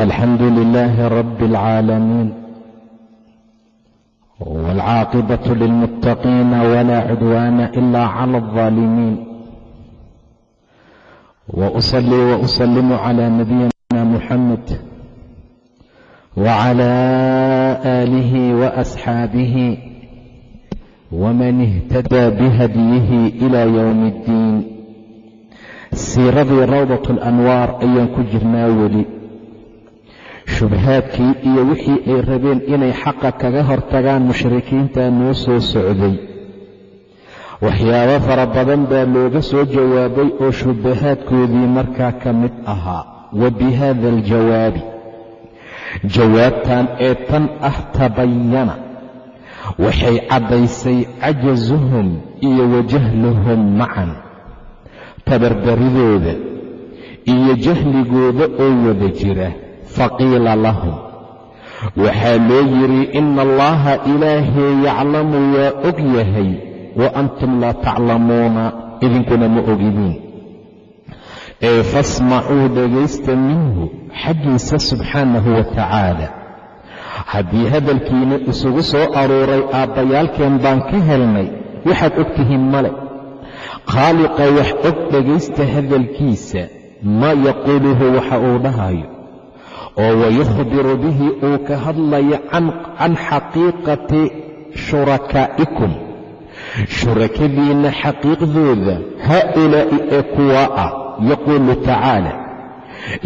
الحمد لله رب العالمين والعاقبة للمتقين ولا عدوان إلا على الظالمين وأصلي وأسلم على نبينا محمد وعلى آله وأصحابه ومن اهتدى بهديه إلى يوم الدين siiradii rawdat alanwaar ayaan ku jirnaa weli shubhaadkii iyo wixii ay rabeen inay xaqa kaga hortagaan mushrikiinta noo soo socday. Waxyaabo fara badan baa looga soo jawaabay oo shubahaadkoodii markaa ka mid ahaa. Wa bi haada aljawaabi. Jawaabtan ee tan ah tabayana waxay caddaysay cajasuhum iyo wajahluhum macan tabarbaridooda iyo jahligooda oo wada jira faqiila lahum waxaa loo yidhi ina allaha ilaahee yaclamu waa og yahay wa antum laa taclamuuna idinkuna ma ogidiin ee fasmacuu dhegaysta minhu xaggiisa subxaanahu wa tacaala haddii hadalkiina isugu soo aruuray aabbayaalkeen baan ka helnay waxaad og tihiin male khaaliqa wax og dhegaysta hadalkiisa maa yaquuluhu waxa uu dhahayo oo wayukhbiru bihi uu ka hadlayo can xaqiiqati shurakaa'ikum. Shurakadiinna xaqiiqdooda haaulaa'i ee kuwaa ah yaquulu tacaala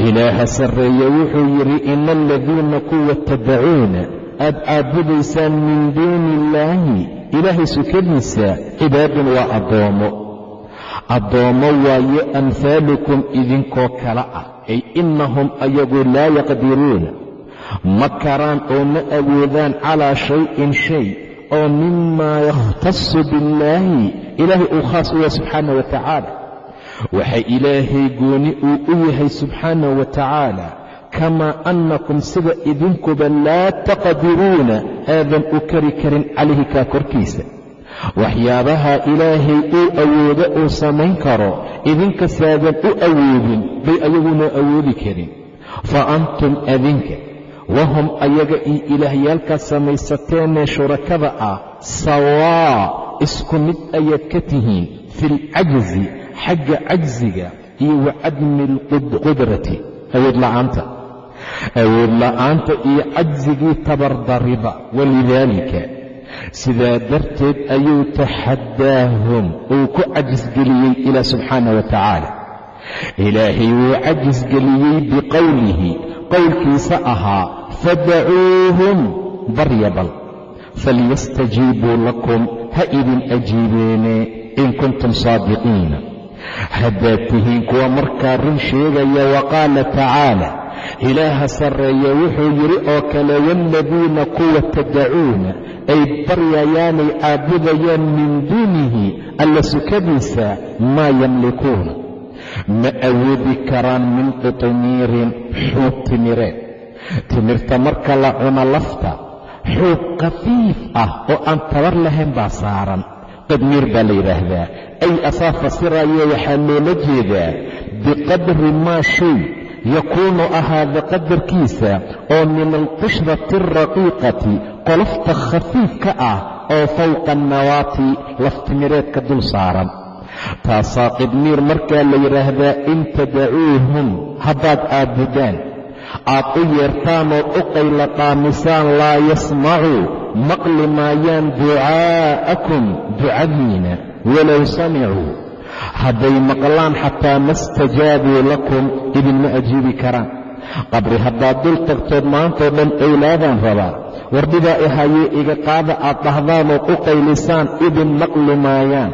ilaaha sarreeye wuxuu yidhi ina aladiina kuwa tadacuuna aad caabudaysaan min duuni illaahi ilaahay sukadiisa cibaadun waa addoommo. Addoommo waaye amhaalukum idinkoo kale ah ay innahum ayagu laa yaqdiruuna ma karaan oo ma awoodaan calaa shayin shay oo mimaa yakhtasu billaahi ilaahay uu khaas u yahay subxaana wa tacaala waxa ilaahay gooni uu u yahay subxaana wa tacaala kamaa annakum sida idinkuba laa taqdiruuna aadan u kari karin calayhi kaa korkiisa waxyaabaha ilaahay uu awoodo uu samayn karo idinkasaadan u awoodin bay ayaguna awoodi karin. Fa antum adinka wahum ayaga iyo ilaahyaalkaad samaysateennee shurakada ah sawaa isku mid ayaad ka tihiin fi alcajzi xagga cajsiga iyo wa cadmi alqudrati awood la'aanta. Awood la'aanta iyo cajsigii tabardarida walidaalika sidaa darteed ayuu taxaddaahum uu ku cajisgeliyey ilaa subxaana wa tacaala. Ilaahay wuu cajisgeliyey biqowlihi qowlkiisa ahaa fadacuuhum barya bal falyastajiibuu lakum ha idin ajiibeene in kuntum saadiqiina. Haddaad tihiin kuwa markaa run sheegaya wa qaala tacaala ilaaha sarreeye wuxuu yidhi oo kale waaladiina kuwa tadacuuna ay baryayaanay caabudayaan min duunihi alla sukadiisa maa yamlikuuna ma awoodi karaan min qitmiirin xuub timireed timirta marka la cuno lafta xuub khafiif ah oo aan tabar lahayn baa saaran. Qidmiir baa la yidhaahdaa. Ay asaa fasirayo waxaa loola jeedaa biqadri maa shay yakuunu ahaada qadarkiisa oo min alqishrati alraqiiqati qolofta khafiifka ah oo fowqa annawaati laftimireedka dul saaran. Taasaa qidmiir markaa la yidhaahdaa in tadacuuhum haddaad caabudaan aad u yeertaanood u qayla dhaamisaan laa yasmacuu maqli maayaan ducaa'akum ducadiina walow samicuu hadday maqlaan xataa ma stajaabuu lakum idinma ajiibi karaan. Qabri haddaad dul tagtood maantoo dhan owlaadaan rabaa wardhidaa ihayee iga qaada aad dhahdaanood u qaylisaan idin maqli maayaan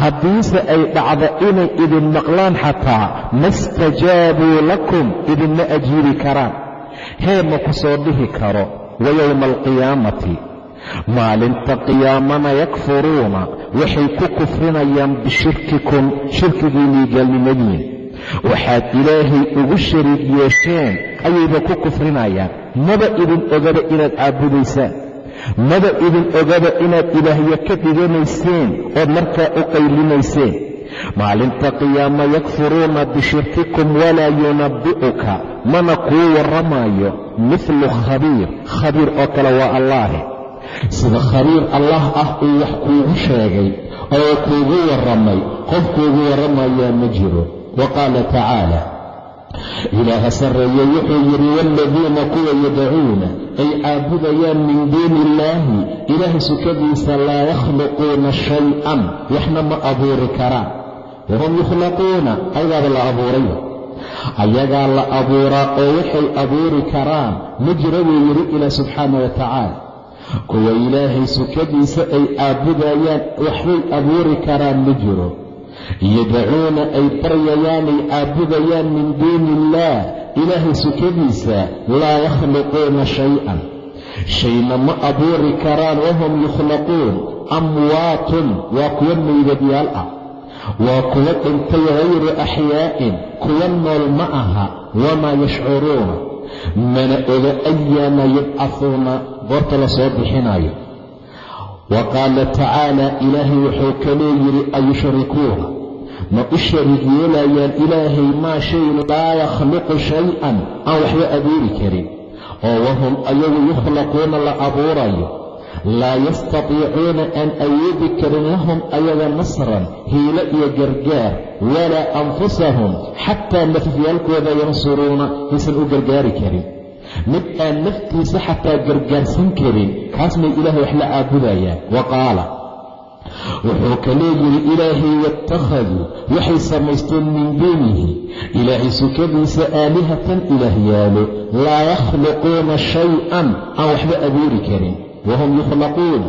haddiise ay dhacdo inay idin maqlaan xataa ma stajaabuu lakum idinma ajiibi karaan. Hee ma ku soo dhihi karo wa yowma alqiyaamati maalinta qiyaamana yakfuruuna waxay ku kufrinayaan bishirkikum shirkigiinnii gaalnimadiin waxaad ilaahay ugu shariig yeesheen ayayba ku kufrinayaan. Maba idin ogaba inaad caabudaysaan. Maba idin ogaba inaad ilaahyo ka dhiganayseen ood markaa u qaylinayseen. Maalinta qiyaama yakfuruuna bishirkikum walaa yunabbi'uka mana kuu warramaayo. Mithlu khabiir khabiir oo kale waa allaahe sida khabiir allah ah uu wax kuugu sheegay oo kuugu warramay. Qof kuugu warramayaa ma jiro. Wa qaala tacaala ilaaha sarreeye wuxuu yidhi waaladiina kuwa yadacuuna ay caabudayaan min duuni illaahi ilaahay sukadiisa laa yakhluquuna shay-an. Waxna ma abuuri karaan. Wahum yukhlaquuna ayagaaba la abuuraya ayagaa la abuuraa oo waxay abuuri karaan. Ma jira buu yidhi ilaah subxaana wa tacaala kuwa ilaahay sukadiisa ay caabudayaan waxbay abuuri karaan ma jiro. Yadacuuna ay baryayaanay caabudayaan min duuni illaah ilaahay sukadiisa laa yakhluquuna shay-an. Shayna ma abuuri karaan wahum yukhlaquun. Amwaatun waa kuwa meydadyaal ah. Waa kuwa dhintay hayru axyaa'in kuwa nool ma aha. Wamaa yashcuruuna. Mana oga ayaama yubcahuuna goorta la soo bixinayo wa qaala tacaala ilaahay wuxuu kaloo yidhi ayushrikuuna ma u shariig yeelayaan ilaahay maa shay laa yakhluqu shay-an? Aan waxba abuuri karin. Oo wahum ayagu yukhlaquuna la abuurayo. Laa yastatiicuuna aan awoodi karin lahum ayaga nasran hiilo iyo gargaar walaa anfusahum xataa nafyaalkooda yansuruuna aysan u gargaari karin mid aan naftiisa xataa gargaarsan karin kaasmay ilaahay wax la caabudayaan wa qaala wuxuu kaloo yidhi ilaahay waitakhaduu waxay samaysteen min duunihi ilaahay sukadiisa aalihatan ilaahyaalo laa yakhluquuna shay-an aan waxba abuuri karin. Wahum yukhlaquuna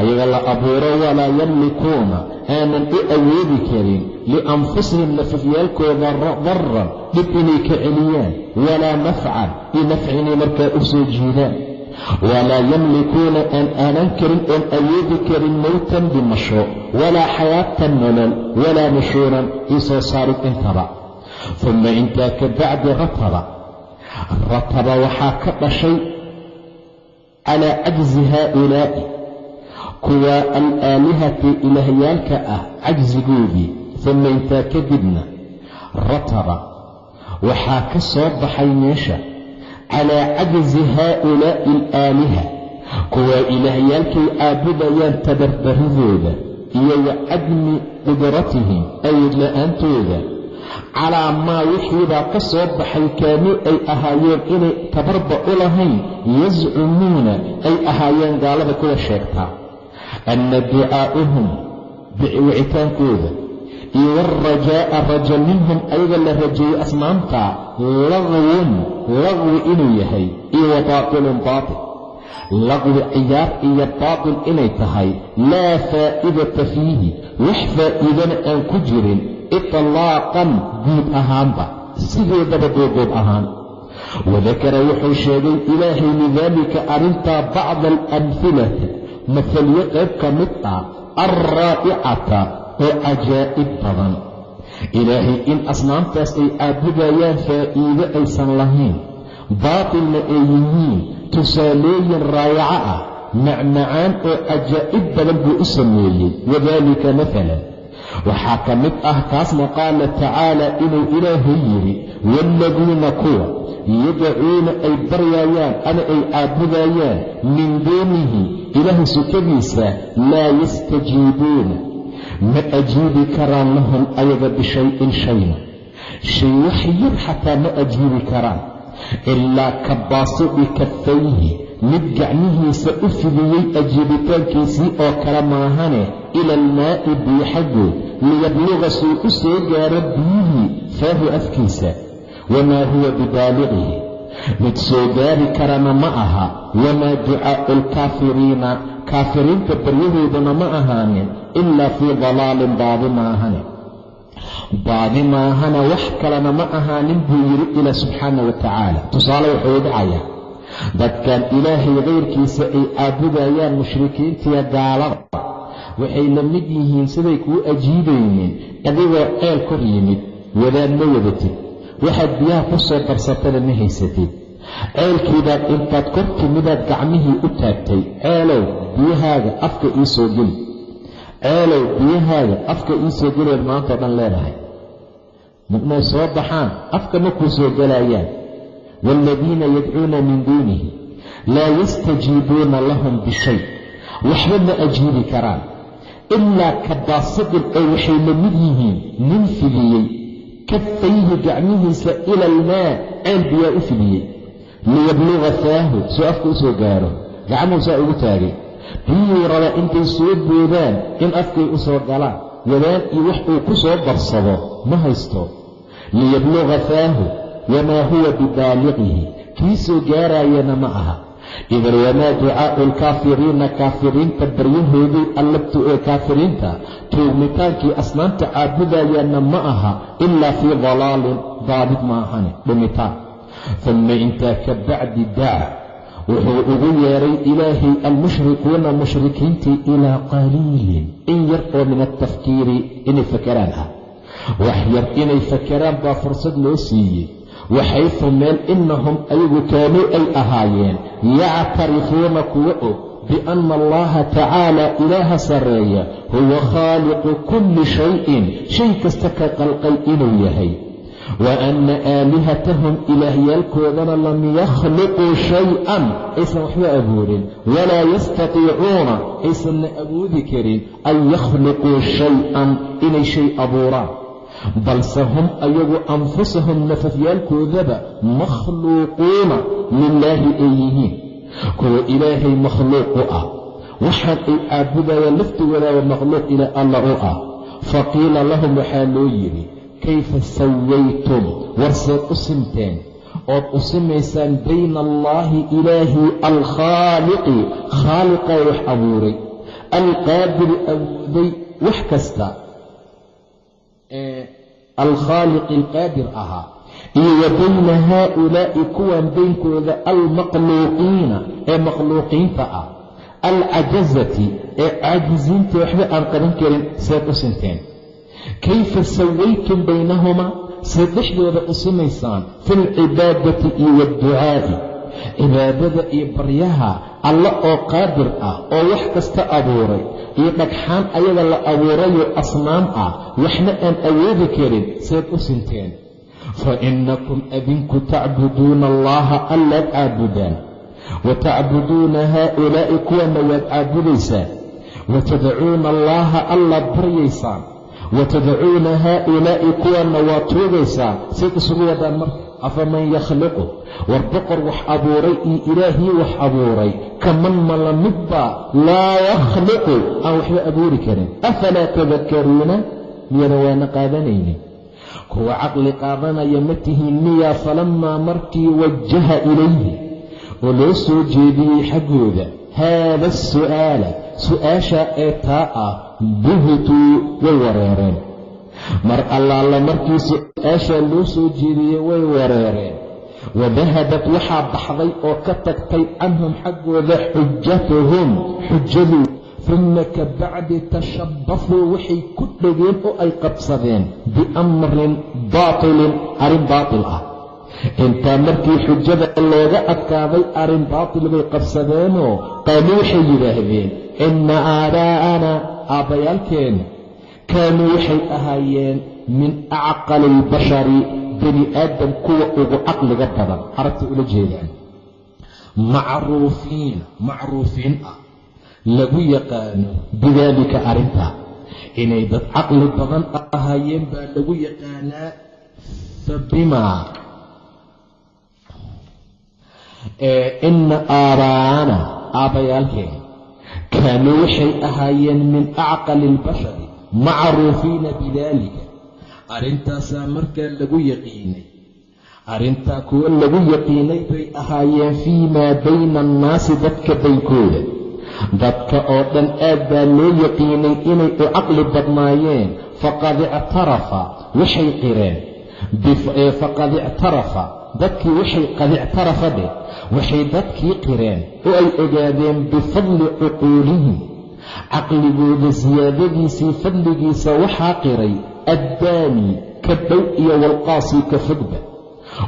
ayaga la abuuro walaa yamlikuuna aanan u awoodi karin lianfusihim nafafyaalkooda daran dhib inay ka celiyaan. Walaa nafcan iyo nafci inay markaa u soo jiidaan. Walaa yamlikuuna aan aanan karin oon awoodi karin mowtan dhimasho walaa xayaatan nolol walaa nushuuran io soo saarid intaba. Uma intaa ka bacdi rataba. Rataba waxaa ka dhashay calaa cajzi haaulaa'i kuwa alaalihati ilaahyaalka ah cajsigoodii uma intaa kadibna rataba. Waxaa ka soo baxay meesha calaa cajzi haaulaa'i alaaliha kuwa ilaahyaalkay caabudayaan tabarbaridooda iyo wa cadmi qudratihim awood la'aantooda calaa maa wixiibaa ka soo baxay kaanuu ay ahaayeen inay tabarba u lahayn yascumuuna ay ahaayeen gaalada kuwa sheegtaa anna ducaa'uhum wicitaankooda iyo waalrajaa'a raja minhum ayaga la rajeeyey asnaamta laqwun laqwi inuu yahay iyo wa baatilun baatil laqwi ciyaar iyo baatil inay tahay laa faa'idata fiihi wax faa'iidana aan ku jirin itlaaqan guud ahaanba sideedaba duuduub ahaan wadakara wuxuu sheegay ilaahay lidaalika arrintaa bacda alamhilati mahalyo qayb ka mid ah alraa'icata oo cajaa'ib badan. Ilaahay in asnaamtaas ay caabudayaan faa'iido aysan lahayn baatilna ay yihiin tusaalooyin raayaco ah macmacaan oo cajaa'ib badan buu u sameeyey. Wadaalika maalan waxaa ka mid ah kaasna qaala tacaala inuu ilaahay yidhi waaladiina kuwa yadacuuna ay baryayaan ama ay caabudayaan min duunihi ilaahay sukadiisa laa yastajiibuuna. Ma ajiibi karaan lahum ayaga bishayin shayna. Shay wax yar xataa ma ajiibi karaan. Ilaa ka baasidi kafayhi mid gacmihiisa u fidiyey ajiibitaankiisii oo kale maahane ila almaa'i biyo xaggood liyabluga suu u soo gaaro biyihii faahu afkiisa wamaa huwa bibaaliqihi mid soo gaari karana ma aha wamaa ducaa'u alkaafiriina kaafiriinta baryahooduna ma ahaanin ilaa fii dalaalin baadi maahane baadi maahana wax kalena ma ahaanin buu yidhi ilaa subxaana wa tacaala tusaale wuxuu dhacayaa dadkan ilaahay kayrkiisa ay caabudayaan mushrikiintiya gaalada waxay la mid yihiin siday kuu ajiibaynin adigoo ceel kor yimid wadaad ma wadatid waxaad biyaha ku soo darsatana ma haysatid. Ceelkiibaad intaad kor timidaad gacmihii u taagtay. Ceelow biyahaaga afka ii soo geli. Ceelow biyahaaga afka ii soo geliad maantao dhan leedahay. Marnay soo baxaan afka ma kuu soo gelayaan. Waaladiina yadcuuna min duunihi laa yastajiibuuna lahum bishay. Waxba ma ajiibi karaan. Ilaa ka baasidin oo waxay la mid yihiin nin fidiyey kafayhi gacmihiisa ila almaa ceel biyaa u fidiyey. liyabluga faahu soo afka u soo gaaro. gacmuhu saa ugu taagay. biyuu rabaa intay soo boodaan in afkay u soo galaan. wadaan iyo wax uu ku soo darsado ma haysto. liyabluga faahu wamaa huwa bibaaliqihi. kii soo gaaraayana ma aha idan wamaa ducaa'u alkaafiriina kaafiriinta baryahoodii allabtu ee kaafiriinta tuugmitaankii asnaamta caabudayaanna ma aha ilaa fii dalaalin daabid ma ahane dhumitaan. Uma intaa ka bacdi daca wuxuu ugu yeeray ilaahay almushrikuuna mushrikiintii ilaa qaliilin in yar oo min altafkiiri inay fakaraan ah. Wax yar inay fakaraan baa fursad loo siiyey waxayfu meel innahum ayagu kaanuu ay ahaayeen yactarifuuna kuwa og bianna allaha tacaala ilaaha sarreeya huwa khaaliqu kulli shayin shay kasta ka qalqay inuu yahay wa anna aalihatahum ilaahyaalkoodana lam yakhliquu shay-an aysan waxba abuurin walaa yastatiicuuna aysanna awoodi karin an yakhliquu shay-an inay shay abuuraan balse hum ayagu anfusahum nafafyaalkoodaba makhluuquuna lilaahi ay yihiin kuwa ilaahay makhluuq u ah waxaan ay caabudayaan laftigoodaaba makhluuq ilaa alla u ah faqiila lahum waxaa loo yidhi kayfa sawaytum warseed u simteen ood u simaysaan bayna allaahi ilaahi alkhaaliqi khaaliqaa wax abuuray alqaadiri awooday wax kasta alkhaaliqi alqaadir ahaa iyo wa bayna haaulaa'i kuwan baynkooda almakhluuqiina ee makhluuqiinta ah alcajazati ee caajisiinta waxba aan qaban karin seed u sinteen kayfa sawaytum baynahumaa seed dhexdooda u simaysaan fi alcibaadati iyo waadducaa'i cibaadada iyo baryaha alla oo qaadir ah oo wax kasta abuuray iyo dhagxaan ayaga la abuurayo asnaam ah waxna aan awoodi karin seed u sinteen. Fa innakum adinku tacbuduuna allaha allaad caabudaan wa tacbuduuna haaulaa'i kuwana waad caabudaysaan wa tadcuuna allaha allaad baryaysaan wa tadcuuna haaulaa'i kuwanna waad tuugaysaan sayd isugu wadaan marka afaman yakhliqu war boqor wax abuuray iyo ilaahii wax abuuray kaman mala midbaa laa yakhliqu aan waxba abuuri karin afalaa tadakaruuna miyadan waana qaadanaynin kuwa caqli qaadanaya ma tihiin miyaa falammaa markii wajaha ilayhi oo loo soo jeediyey xaggooda haada asu'aala su'aashaa ee taa ah buhituu way wareereen mar allaala markii su'aashaa loo soo jeediyey way wareereen. Wadahabat waxaa baxday oo ka tagtay canhum xaggooda xujatuhum xujaduu uma ka bacdi tashabbafuu waxay ku dhegeen oo ay qabsadeen. Biamrin baatilin arrin baatil ah. Intaa markii xujada looga adkaaday arrin baatil bay qabsadeenoo qaaluu waxay yidhaahdeen inna aabaa'ana aabbayaalkeenna kaanuu waxay ahaayeen min acqali albashari bani aadam kuwa ugu caqliga badan. Aragta ula jeedaan. Macruufiin macruufiin ah. Lagu yaqaano bidaalika arrintaa inay dad caqli badan ahaayeen baa lagu yaqaanaa fa bimaa ina aabaana aabbayaalkeen kaanuu waxay ahaayeen min acqali albashari macruufiina bidaalika arrintaasaa markaa lagu yaqiinay arrintaa kuwo lagu yaqiinay bay ahaayeen fii maa bayna annaasi dadka baynkooda dadka oo dhan aad baa loo yaqiinay inay u caqli badnaayeen faqad ictarafa waxay qireen faqad ictarafa dadkii waxay qad ictarafa dheh waxay dadkii qireen oo ay ogaadeen bifadli cuquulihim caqligooda siyaadadiisii fadligiisa waxaa qiray addaani ka dhow iyo walqaasi ka fogba.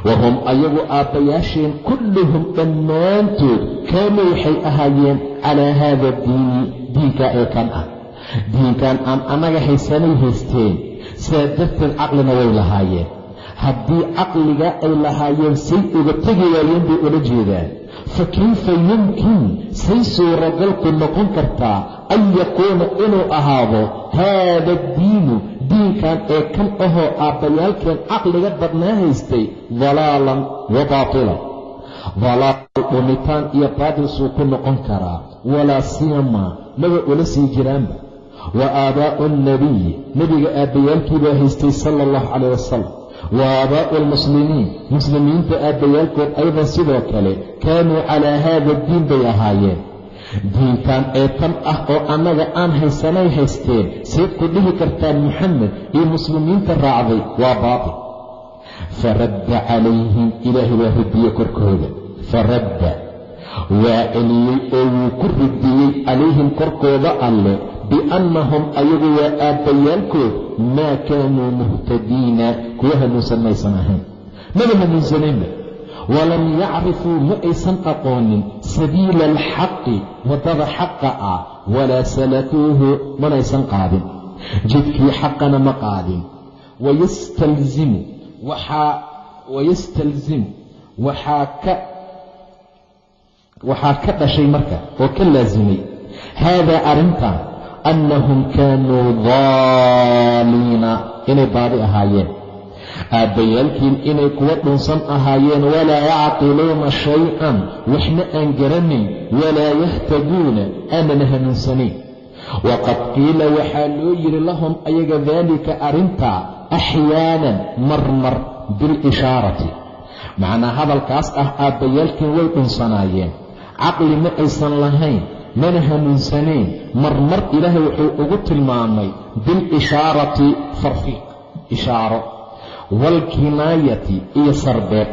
Wahum ayagu aabbayaasheen kulluhum dhammaantood kaanuu waxay ahaayeen calaa haada diini diinkaa ee kan ah. Diinkan aan annaga haysanay haysteen sidaa darteed caqlina way lahaayeen. Haddii caqliga ay lahaayeen say uga tegi waayeen bay ula jeedaan fa kayfa yumkin say suuragalku noqon kartaa an yakuuna inuu ahaado haada addiinu diinkan ee kan ahoo aabbayaalkeen caqliga badnaa haystay dalaalan wa baatilan dalaal dhumitaan iyo baatil suu ku noqon karaa walaa siyama maba ula sii jiraanba wa aabaa'u alnabiyi nebiga aabbayaalkii baa haystay sala allahu calayh wasalam wa aabaa'u almuslimiin muslimiinta aabbayaalkood aydan sidoo kale kaanuu calaa haada diin bay ahaayeen. Diinkan ee tan ah oo annaga aan haysanay haysteen seed ku dhihi kartaan muxamed iyo muslimiinta raacday waa baatil. Faradda calayhim ilaahay waa raddiye korkooda. Faradda. Waa celiyey oo wuu ku radiyey calayhim korkooda alle biannahum ayagu waa aabbayaalkood maa kaanuu muhtadiina kuwa hanuunsan maysan ahayn. Maba hanuunsanaynba walam yacrifuu ma aysan aqoonin sabiila alxaqi waddada xaqa ah walaa salakuuhu manaysan qaadin. Jidkii xaqana ma qaadin. Wayastalzimu waxaa wayastalzimu waxaa ka waxaa ka dhashay marka oo ka laasimay haadaa arrintan annahum kaanuu daaliina inay baadi ahaayeen. Aabbayaalkiin inay kuwa dhunsan ahaayeen walaa yacqiluuna shay-an waxna aan garanayn walaa yahtaduuna aanan hanuunsanayn waqad qiila waxaa loo yidhi lahum ayaga daalika arrintaa axyaanan marmar bilishaarati macnaa hadalkaas ah aabbayaalkiin way dhunsanaayeen. Caqli ma aysan lahayn mana hanuunsanayn marmar ilaahay wuxuu ugu tilmaamay bilishaarati farfiiq ishaaro waalkinaayati iyo sarbeeb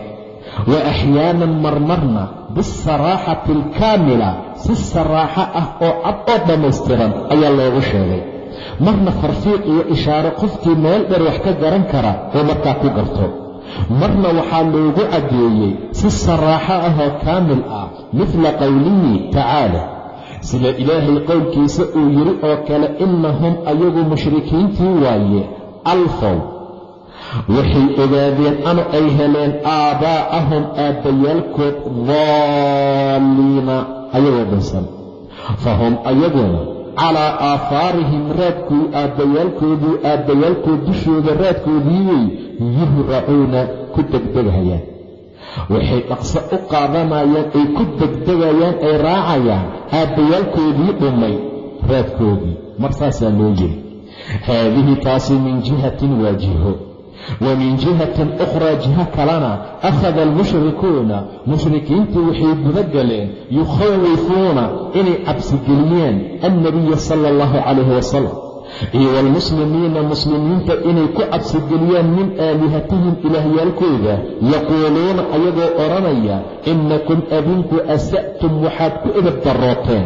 wa axyaanan marmarna biasaraaxati alkaamila si saraaxo ah oo cad oo dhammaystiran ayaa loogu sheegay. Marna farfiiq iyo ishaaro qofkii meel dheer wax ka garan kara oo markaa ku garto. Marna waxaa loogu caddeeyey si saraaxo ah oo kaamil ah midla qowlihi tacaala sida ilaahay qowlkiisa uu yidhi oo kale innahum ayagu mushrikiintii waaye alfow waxay ogaadeen ama ay heleen aabbaa'ahum aabbayaalkood daalliina ayagoo dhinsan fahum ayaguna calaa aafaarihim raadkuu aabbayaalkooduu aabbayaalkood dushooda raadkoodii wey yuhracuuna ku degdegayaan waxay dhaqso u qaadanayaan ay ku degdegayaan ay raacayaan aabbayaalkoodii dhumay raadkoodii. Mar saasaa loo yiri haadihi taasi min jihatin waa jiho wa min jihatin ukhraa jiho kalena akhada almushrikuuna. Mushrikiintii waxay guda galeen yukhawifuuna inay cabsigeliyaan annabiya sala allahu calayhi wasalam iyo waalmuslimiina muslimiinta inay ku cabsigeliyaan min aalihatihim ilaahyaalkooda yaquuluuna ayagoo odhanaya innakum adinku asa'tum waxaad ku edab darooteen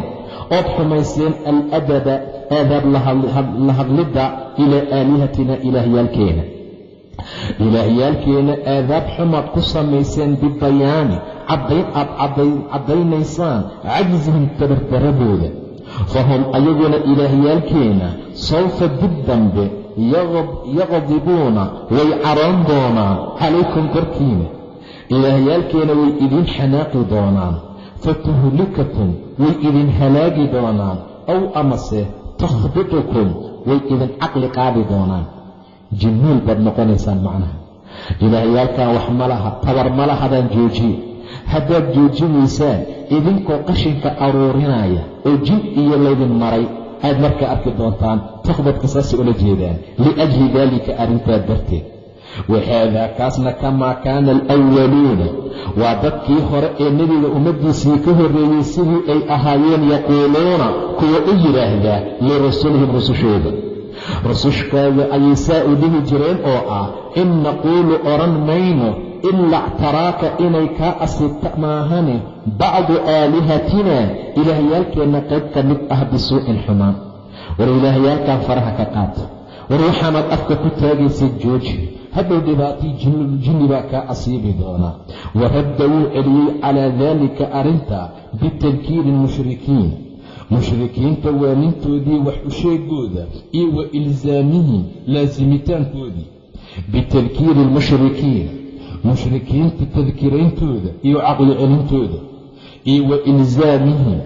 ood xumayseen aladaba aadaab la hadlidda ilaa aalihatina ilaahyaalkeena ilaahyaalkeena aadaab xumaad ku samayseen bibayaani caddayn aad caddaynaysaan cajsihim tabardaradooda fahum ayaguna ilaahyaalkeena sawfa dib dambe yaqdibuuna way caroon doonaan. Calaykum korkiina ilaahyaalkeena way idin xanaaqi doonaan. Fatuhlikakum way idin halaagi doonaan. Aw amase takhbitukum way idin caqli qaadi doonaan. Jinnuul baad noqonaysaan macnaha. Ilaahyaalkan wax ma laha tabar ma lahadaan joojiye haddaad joojinaysaan idinkoo qashinka aruurinaya oo jin iyo laydin maray aad markaa arki doontaan takhbadka saasay ula jeedaan. Liajli daalika arrintaa darteed. Wahaadaa kaasna kamaa kaana alwaluuna waa dadkii hore ee nebiga ummaddiisii ka horreeyey sidii ay ahaayeen yaquuluuna kuwa u yidhaahdaa lirasulihim rusushooda. Rusushkaaga ayay saa u dhihi jireen oo ah in naquulu odhan mayno ilaa ctaraaka inay kaa asibta maahane bacdu aalihatina ilaahyaalkeenna qayb ka mid ah bisuu'in xumaan war ilaahyaalkan faraha ka qaata war waxaanaad afka ku taagaysa jooji hadhow dhibaatii jinni baa kaa asiibi doonaa waradda wuu celiyey calaa daalika arrinta bitankiiri lmushrikiin mushrikiinta waanintoodii wax u sheegooda iyo wa ilsaamihim laasimitaankoodii bitankiiri lmushrikiin mushrikiinta tadkirayntooda iyo caqli celintooda iyo wa ilsaamihim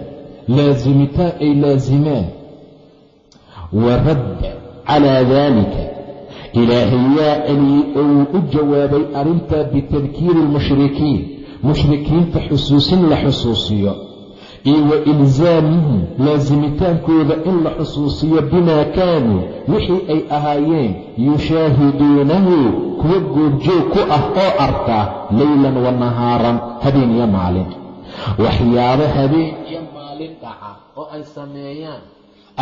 laasimitaan ay laasimaan wa radda calaa daalika ilaahay yaa celiyey wuu u jawaabay arrintaa bitadkiiri lmushrikiin mushrikiinta xusuusin la xusuusiyo iyo wa ilsaamihim laazimitaankooda in la xusuusiyo bimaa kaanuu wixii ay ahaayeen yushaahiduunahu kuwa goobjoog ku ah oo arka laylan wa nahaaran habeen iyo maalin. Waxyaabo habeen iyo maalin dhaca oo ay sameeyaan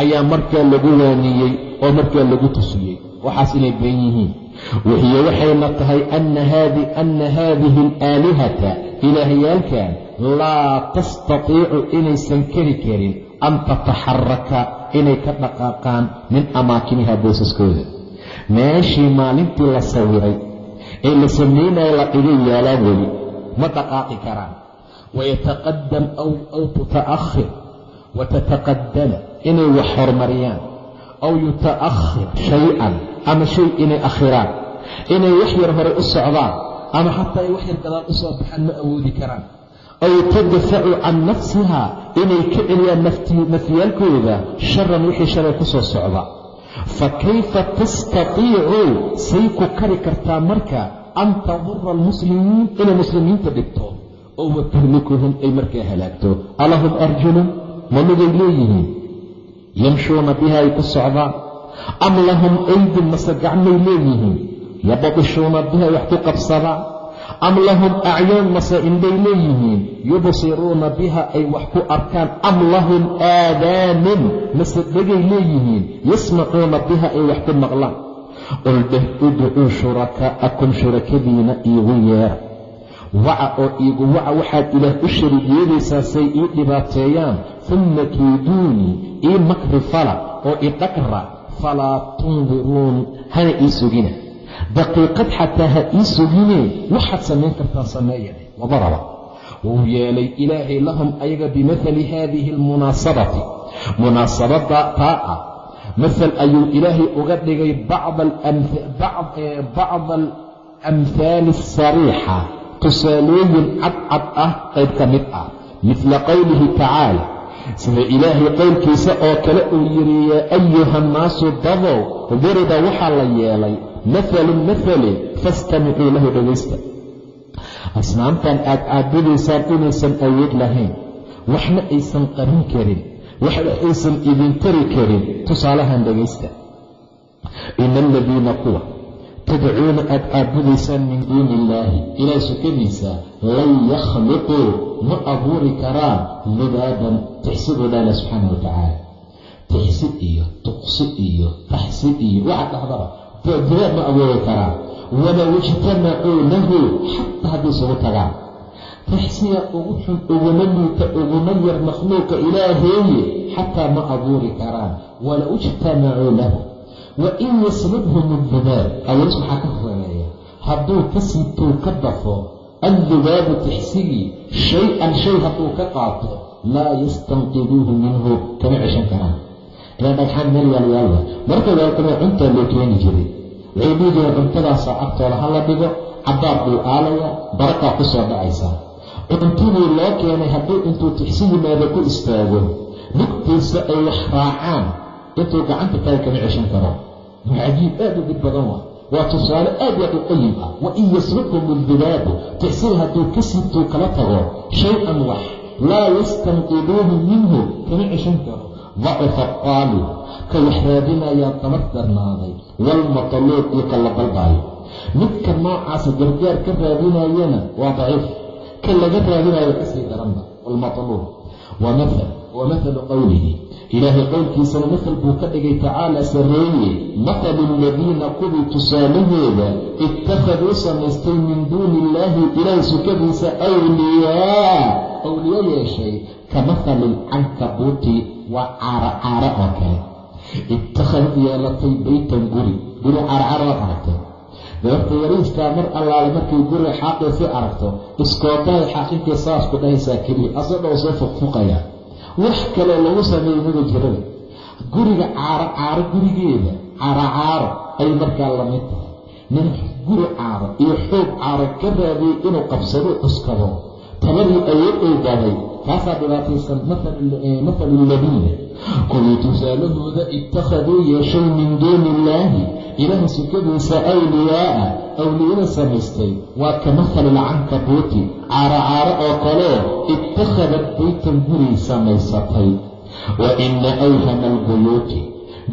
ayaa markaa lagu waaniyey oo markaa lagu tusiyey. Waxaas inay been yihiin. Wahiyo waxayna tahay anna haadihi alaalihata ilaahyaalkan laa tastatiicu inaysan keri karin an tataxaraka inay ka dhaqaaqaan min amaakiniha boosaskooda meeshii maalintii la sawiray ee la samaynayo la dhigay yaalaan weli ma dhaqaaqi karaan. Wayataqadam aw tuta'akhir watataqadama inay wax horumariyaan aw yuta'akhir shay-an ama shay inay akhiraan inay wax yar hore u socdaan ama xataa ay wax yar gadaal u soo baxaan ma awoodi karaan. Aw tadfacu can nafsiha inay ka celiyaan nafyaalkooda sharan wixii shalay ku soo socda fa kayfa tastatiicu say ku kari kartaa marka an tadura almuslimiin inay muslimiinta dhigto oo wa ay markaa halaagto alahum arjulun malugay leeyihiin yamshuuna biha ay ku socdaan am lahum aydin mase gacmay leeyihiin yabadishuuna biha wax ku qabsadaan am lahum acyuun mase indhay leeyihiin? Yubsiruuna biha ay wax ku arkaan am lahum aadaanin mase dhegay leeyihiin? Yasmacuuna biha ay wax ku maqlaan. Qul dheh udcuu shurakaa'akum shurakadiina iigu yeera waca oo iigu waca waxaad ilaah u shariig yeelaysaa say ii dhibaateeyaan. Humma kiiduunii ii makri fala oo idhagra falaa tundiruun hana ii sugina daqiiqad xataa ha ii sugine waxaad samayn kartaa sameeya wadaraba wuu yeelay ilaahay lahum ayaga bimahali haadihi almunaasabati. Munaasabada taa ah. Mahal ayuu ilaahay uga dhigay bacda alamhaali asariixa tusaalooyin cadcad ah qayb ka mid ah. Midla qowlihi tacaala. Sida ilaahay qowlkiisa oo kale uu yidhi yaa ayuha nnaasu dadow duriba waxaa la yeelay mafalun mafale fastamicuu lahu dhegaysta asnaamtan aad caabudaysaan inaysan awood lahayn waxna aysan qarin karin waxna aysan idin tari karin tusaalahan dhegaysta ina aladiina kuwa tadcuuna aad caabudaysaan min duuni illaahi ilaah sukadiisa lan yakhluquu ma abuuri karaan dubaaban tixsiduu dhaala subxaana wa tacaala tixsi iyo tuqsi iyo taxsi iyo waxa dhahdaba dubaab ma abuuri karaan walow ijtamacuu lahu xataa hadday isugu tagaan xun uguma liita uguma yar makhluuqa ilaaheeye xataa ma abuuri karaan walow ijtamacuu lahu wa in yaslubhum addubaab awalis waxaa ka horreeya hadduu ka siibtuu ka dafo addubaabu tixsigii shay-an shay hadduu ka qaato laa yastanqiduuhu minhu kama ceshan karaan dhagxaan meel yaalyaalla marka waalkana cuntaa loo keeni jiray waxay dhihi jireen cuntadaasa agtooda ha la dhigo cabbaar buu aalaya barakaa ku soo dhacaysaa cuntadii loo keenay hadduu intuu tixsi yimaado ku istaago lugtiisa ay wax raacaan intuu gacanta taga kama ceshan karo. Waa cajiib aad u dhib badan waa. Waa tusaale aad aad u qayib ah. Wa in yasribhum aldubaabu tixsiga hadduu ka siibtuu kala tago shay-an wax laa yastanqiduuhu minhu kama ceshan karo dacifa aqaalib ka wax raadinayaa tabar darnaaday waalmatluub iyo ka la dalbaayo midka noocaasa gargaar ka raadinayana waa daciif ka laga raadinayo ka sii daranba waalmatluub waa maal wa mathalu qowlihi ilaahay qowlkiisana mathal buu ka dhigay tacaala sarreeye mathalu aladiina kuwii tusaalahooda ittakhaduu samaystay min duuni illaahi ilaahay sukadiisa awliyaa awliyo yeeshay ka mathali lcankabuuti waa caara caara oo kale. Ittakhadad yeelatay baytan guri. Guri caarcaara oo aragtay gabarta yariistaa mar allaale markay guriga xaaqaysi aragto iskootahay xaaqintii saas ku dhahaysaa keliya asadhow soo fuqfuqaya wax kaloo lagu sameeyo mada jirada guriga caaro caaro gurigeeda caaro caaro ay markaa la mid tahay. Nin guri caaro iyo xoog caaro ka raadiyey inuu qabsado cuskado tabadii awood ay daday taasaa dhibaataysan mathalu aladiina kuwii tusaalahooda ittakhaduu yeeshay min duuni illaahi ilaaha sukadiisa awliyaa'a awliyada samaystay waa ka mathali lcankabuuti caaro caaro oo kaleo ittakhadad baytan guri samaysatay wa ina awhama albuyuuti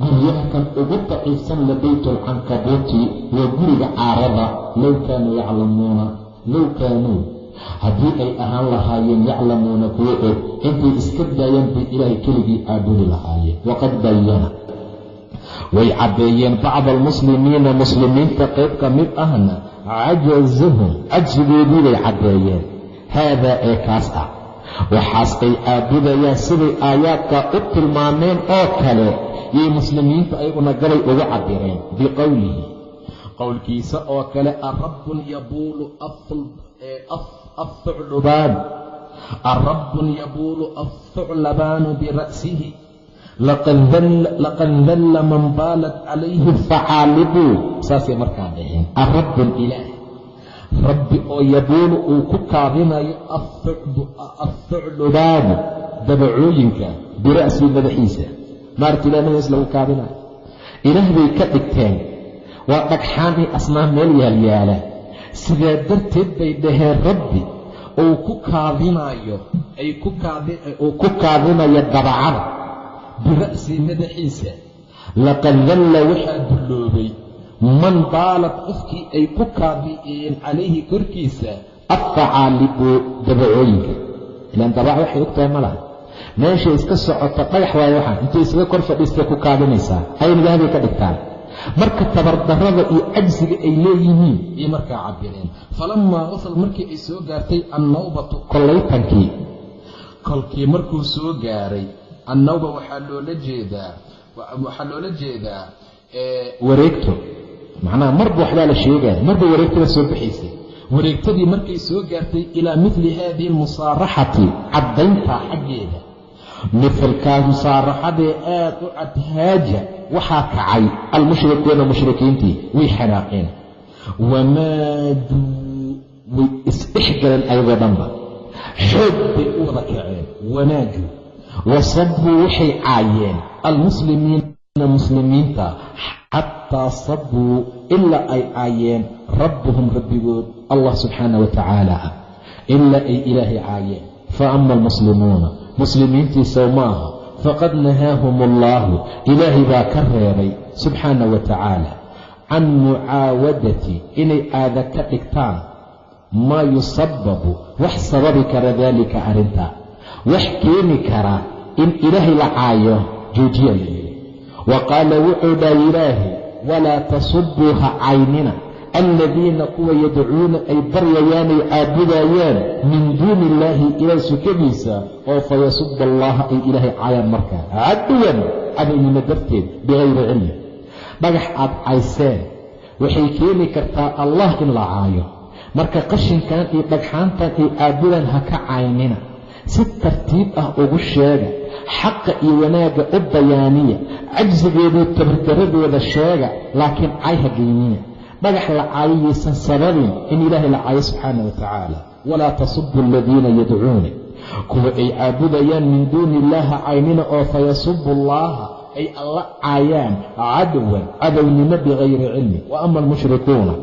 guryaha kan ugu daciifsan la baytu alcankabuuti waa guriga caarada low kaanuu yaclamuuna low kaanuu haddii ay ahaan lahaayeen yaclamuuna kuwa og intay iska daayaan bay ilaahay keligii caabudi lahaayeen. Waqad bayana way caddeeyeen bacda almuslimiina muslimiinta qayb ka mid ahna cajazahum. Cajsigoodii bay caddeeyeen haadaa ee kaas ah. Waxaas ay caabudayaan siday aayaadkaa u tilmaameen oo kale yay muslimiinta ayaguna galay ugu cabireen biqowlihi. Qowlkiisa oo kale arabbun yabuulu afuclubaanu arabbun yabuulu afuclabaanu bira'sihi laqad dalla man baalat calayhi facaalibu saasay markaa dhaheen arabbun ilaah rabbi oo yabuulu uu ku kaadinayo afuclubaanu dabacooyinka bira'sihi madaxiisa maarta ilah madaxiis lagu kaadinayo ilaah bay ka dhigteen waa dhagxaan i asnaam meel yaalyaala sidaa darteed bay dhaheen rabbi uu ku kaadinayo uu ku kaadinayo dabacada bira'sii madaxiisa laqad dalla waxaa dulloobay man baalad qofkii ay ku kaadiyeen calayhi korkiisa affacaalibu dabacooyinka. Ilaan dabac waxay ogtahay ma laha meeshay iska socota dhagax waayo waxaan intay isaga kor fadhiistay ku kaadinaysaa ayna ilaahbay ka dhigtaan marka tabardarrada iyo cajsiga ay leeyihiin ayay markaa cabireen falammaa wasal markii ay soo gaartay annawbatu kollaytankii. Kolkii markuu soo gaaray annawba waxaa loola jeedaa waxaa loola jeedaa wareegto. Macnaha marba waxbaa la sheegaya marba wareegtada soo baxaysay wareegtadii markay soo gaartay ilaa mili haadihi almusaaraxati caddayntaa xaggeeda mifalkaas musaaraxadee aad u cadhaaja waxaa kacay almushrikuuna mushrikiintii way xanaaqeen wamaaduu way isdhexgaleen ayagoo dhanba. Xoog bay u wada kaceen wanaaju wasabuu waxay caayeen almuslimiina muslimiinta xataa sabuu ilaa ay caayeen rabbuhum rabbigood allah subxaana wa tacaala ah ilaa ay ilaahay caayeen. Fa ama almuslimuuna muslimiintiisaw maaha faqad nahaahum allaahu ilaahay baa ka reebay subxaana wa tacaala can mucaawadati inay aada ka dhigtaan maa yusababu wax sababi kara daalika arrintaa wax keeni kara in ilaahay la caayo joojiya wa qaala wuxuu dhaha ilaahay walaa tasubuu ha caynina aladiina kuwa yadcuuna ay baryayaanay caabudayaan min duuni illaahi ilaah sukadiisa oo fayasubu allaha ay ilaahay caayaan markaa caduwan cadaynimo darteed bikayri cilmi. Dhagax aad cayseen waxay keeni kartaa allah in la caayo. Marka qashinkan iyo dhagxaantan ay caabudaan ha ka caynina. Si tartiib ah ugu sheega xaqa iyo wanaagga u bayaaniya. Cajsigeedii tabardaradooda sheega laakiin cay ha geynina dhagax la caayo yaysan sababin in ilaahay la caayo subxaana wa tacaala. Walaa tasubu aladiina yadcuuna kuwa ay caabudayaan min duuni illaaha caynina oo fayasubu allaaha ay alla caayaan cadwan cadownimo bikayri cilmi. Wa ama almushrikuuna.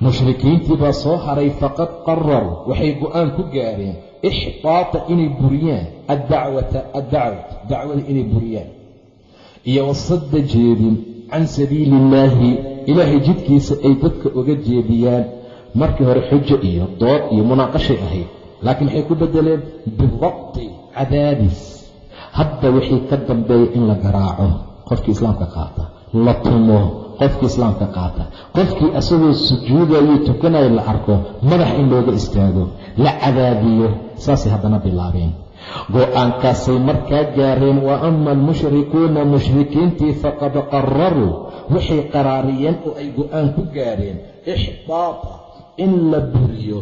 Mushrikiintii baa soo haray faqad qararuu waxay go'aan ku gaareen ixbaata inay buriyaan addacwata addacwata dacwada inay buriyaan. Iyo wasadda jeedin can sabiili illaahi ilaahay jidkiisa ay dadka uga jeediyaan. Markii hore xujo iyo dood iyo munaaqashay ahayd laakiin waxay ku beddeleen bidabti cadaadis. Hadda wixii ka dambeeya in la garaaco qofkii islaamka qaata la tumo qofkii islaamka qaata qofkii asagoo sujuudayo tukanaya la arko madax in looga istaago la cadaabiyo saasay haddana bilaabeen go'aankaasay markaa gaareen wa ama almushrikuuna mushrikiintii faqad qararuu waxay qaraariyeen oo ay go'aan ku gaareen ixbaata in la buriyo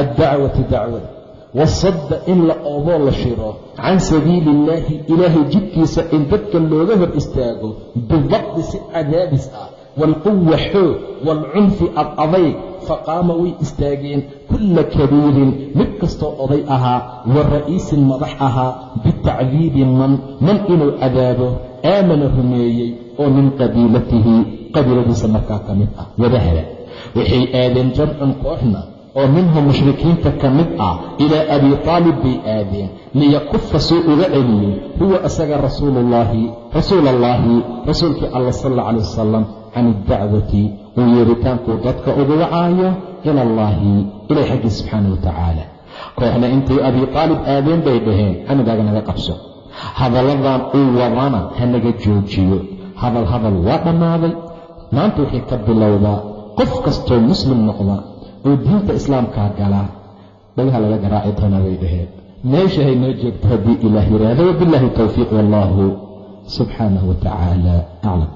addacwati dacwada wasadda in la oodoo la shiro can sabiili illaahi ilaahay jidkiisa in dadka looga hor istaago bidaqdi si cadaabis ah waalquwa xoog waalcunfi ad adayg faqaama way istaageen kulla kabiirin mid kastoo oday ahaa wa ra'iisin madax ahaa bitacdiibi man man inuu cadaabo aamana rumeeyey oo min qabiilatihi qabiiladiisa markaa ka mid ah wadahaba waxay aadeen jamcun kooxna oo minhum mushrikiinta ka mid ah ilaa abi taalib bay aadeen liyakufa suu uga celiyey huwa asaga rasuuluullaahi rasuulallaahi rasuulkii alla sal alla calay wasalam can iddacwati uu yeeritaankuu dadka ugu wacaayo ila allaahi ilahi xaggii subxaana wa tacaala. Kooxna intay abi taalib aadeen bay dhaheen canigaaga naga qabso. Hadalladan uu wadana hanaga joojiyo. Hadal hadal waa dhammaaday. Maanta waxay ka bilowdaa qof kastoo muslim noqda oo diinta islaamkaa gala dhagaha laga garaaci doonaa bay dhaheen. Meesha hay noo joogto haddii ilaah yidhaahdo wabilaahi towfiiq wallaahu subxaanahu wa tacaala aclam